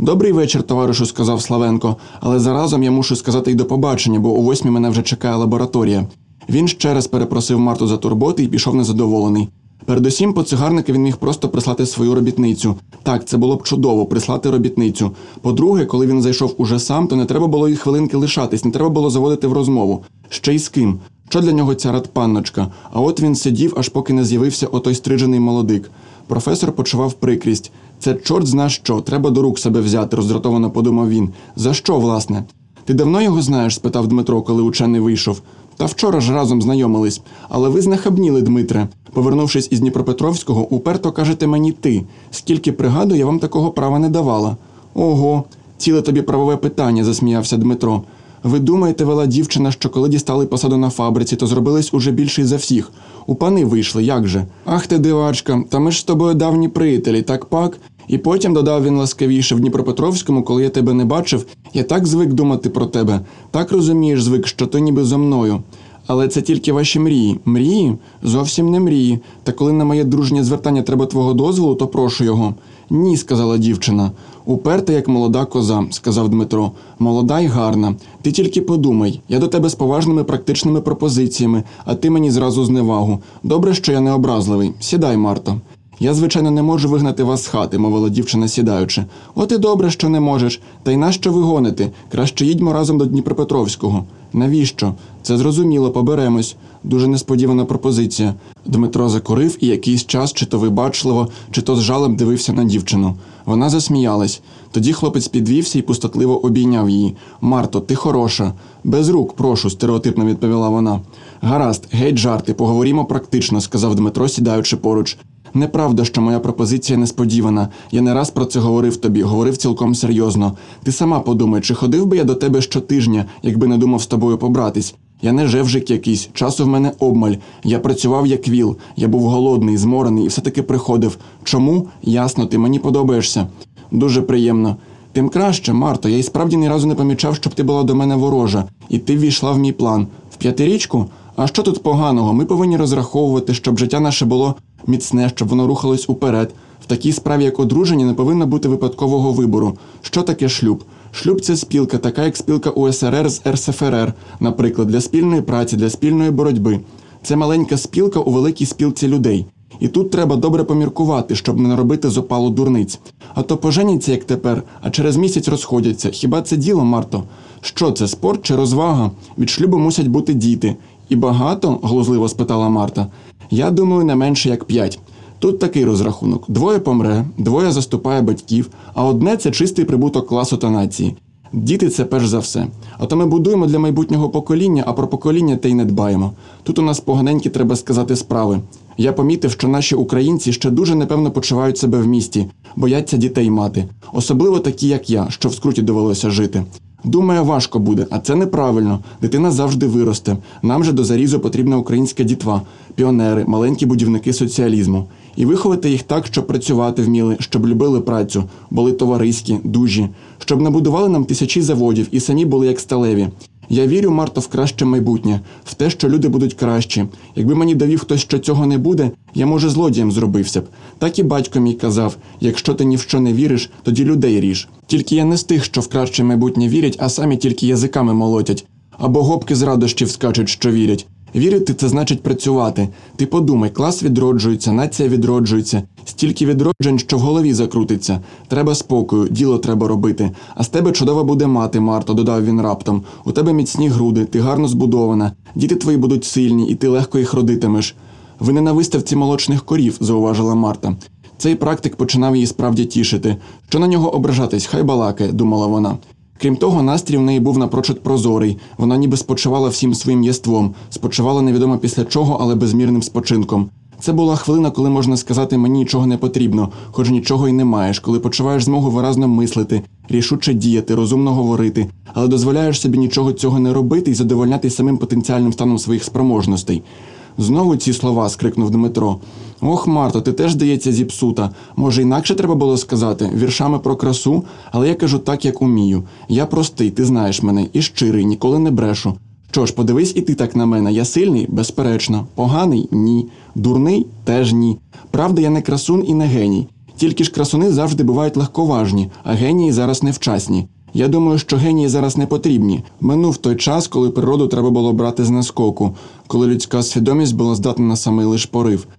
Добрий вечір, товаришу, сказав Славенко, але заразом я мушу сказати й до побачення, бо о восьмій мене вже чекає лабораторія. Він ще раз перепросив Марту за турботи і пішов незадоволений. Передусім, по цигарника він міг просто прислати свою робітницю. Так, це було б чудово прислати робітницю. По-друге, коли він зайшов уже сам, то не треба було й хвилинки лишатись, не треба було заводити в розмову. Ще й з ким? Що для нього ця радпанночка? А от він сидів, аж поки не з'явився отой стрижений молодик. Професор почував прикрість. Це чорт зна що, треба до рук себе взяти, роздратовано подумав він. За що, власне? Ти давно його знаєш? спитав Дмитро, коли учений вийшов. Та вчора ж разом знайомились. Але ви знахабніли, Дмитре. Повернувшись із Дніпропетровського, уперто кажете мені ти. Скільки пригадую, я вам такого права не давала. Ого, ціле тобі правове питання, засміявся Дмитро. Ви думаєте, вела дівчина, що коли дістали посаду на фабриці, то зробились уже більший за всіх. У пани вийшли, як же? Ах ти, дивачка, та ми ж з тобою давні приятелі, так пак? І потім додав він ласкавіше в Дніпропетровському, коли я тебе не бачив, я так звик думати про тебе. Так розумієш, звик, що ти ніби зо мною. Але це тільки ваші мрії. Мрії? Зовсім не мрії. Та коли на моє дружнє звертання треба твого дозволу, то прошу його. Ні, сказала дівчина. Уперта, як молода коза, сказав Дмитро. Молода й гарна. Ти тільки подумай, я до тебе з поважними практичними пропозиціями, а ти мені зразу зневагу. Добре, що я не образливий. Сідай, Марто. Я, звичайно, не можу вигнати вас з хати, мовила дівчина, сідаючи. От і добре, що не можеш. Та й нащо ви гоните? Краще їдьмо разом до Дніпропетровського. Навіщо? Це зрозуміло, поберемось. Дуже несподівана пропозиція. Дмитро закурив і якийсь час, чи то вибачливо, чи то з жалем дивився на дівчину. Вона засміялась. Тоді хлопець підвівся і пустотливо обійняв її. Марто, ти хороша. Без рук, прошу, стереотипно відповіла вона. Гаразд, геть жарти, поговоримо практично, сказав Дмитро, сідаючи поруч. Неправда, що моя пропозиція несподівана. Я не раз про це говорив тобі, говорив цілком серйозно. Ти сама подумай, чи ходив би я до тебе щотижня, якби не думав з тобою побратись. Я не жевжик якийсь, часу в мене обмаль. Я працював як віл, я був голодний, зморений і все-таки приходив. Чому? Ясно, ти мені подобаєшся. Дуже приємно. Тим краще, Марто, я й справді ні разу не помічав, щоб ти була до мене ворожа, і ти ввійшла в мій план. В п'ятирічку? А що тут поганого? Ми повинні розраховувати, щоб життя наше було міцне, щоб воно рухалось уперед. В такій справі, як одруження, не повинно бути випадкового вибору. Що таке шлюб? Шлюб це спілка, така як спілка УСРР з РСФРР, наприклад, для спільної праці, для спільної боротьби. Це маленька спілка у великій спілці людей. І тут треба добре поміркувати, щоб не наробити з опалу дурниць. А то поженяться, як тепер, а через місяць розходяться. Хіба це діло, Марто? Що це, спорт чи розвага? Від шлюбу мусять бути діти. І багато? глузливо спитала Марта. Я думаю, не менше як п'ять. Тут такий розрахунок: двоє помре, двоє заступає батьків, а одне це чистий прибуток класу та нації. Діти це перш за все. А то ми будуємо для майбутнього покоління, а про покоління те й не дбаємо. Тут у нас поганенькі, треба сказати, справи. Я помітив, що наші українці ще дуже непевно почувають себе в місті, бояться дітей мати, особливо такі, як я, що в скруті довелося жити. Думаю, важко буде, а це неправильно. Дитина завжди виросте. Нам же до зарізу потрібна українська дітва, піонери, маленькі будівники соціалізму. І виховати їх так, щоб працювати вміли, щоб любили працю, були товариські, дужі, щоб набудували нам тисячі заводів і самі були як сталеві. Я вірю, Марто, в краще майбутнє, в те, що люди будуть кращі. Якби мені довів хтось, що цього не буде, я, може, злодієм зробився б. Так і батько мій казав: якщо ти ні в що не віриш, тоді людей ріж. Тільки я не з тих, що в краще майбутнє вірять, а самі тільки язиками молотять. Або гопки з радощів скачуть, що вірять. Вірити це значить працювати. Ти подумай, клас відроджується, нація відроджується, стільки відроджень, що в голові закрутиться. Треба спокою, діло треба робити. А з тебе чудова буде мати, Марто, додав він раптом. У тебе міцні груди, ти гарно збудована, діти твої будуть сильні, і ти легко їх родитимеш. Ви не на виставці молочних корів, зауважила Марта. Цей практик починав її справді тішити. Що на нього ображатись, хай балакає, думала вона. Крім того, настрій в неї був напрочуд прозорий. Вона ніби спочивала всім своїм єством, спочивала невідомо після чого, але безмірним спочинком. Це була хвилина, коли можна сказати, мені нічого не потрібно, хоч нічого й не маєш, коли почуваєш змогу виразно мислити, рішуче діяти, розумно говорити, але дозволяєш собі нічого цього не робити і задовольняти самим потенціальним станом своїх спроможностей. Знову ці слова, скрикнув Дмитро. Ох, Марто, ти теж здається зіпсута. Може, інакше треба було сказати віршами про красу, але я кажу так, як умію. Я простий, ти знаєш мене, і щирий, ніколи не брешу. Що ж, подивись і ти так на мене. Я сильний, безперечно, поганий ні. Дурний теж ні. Правда, я не красун і не геній. Тільки ж красуни завжди бувають легковажні, а генії зараз невчасні. Я думаю, що генії зараз не потрібні. Минув той час, коли природу треба було брати з наскоку, коли людська свідомість була здатна на самий лиш порив.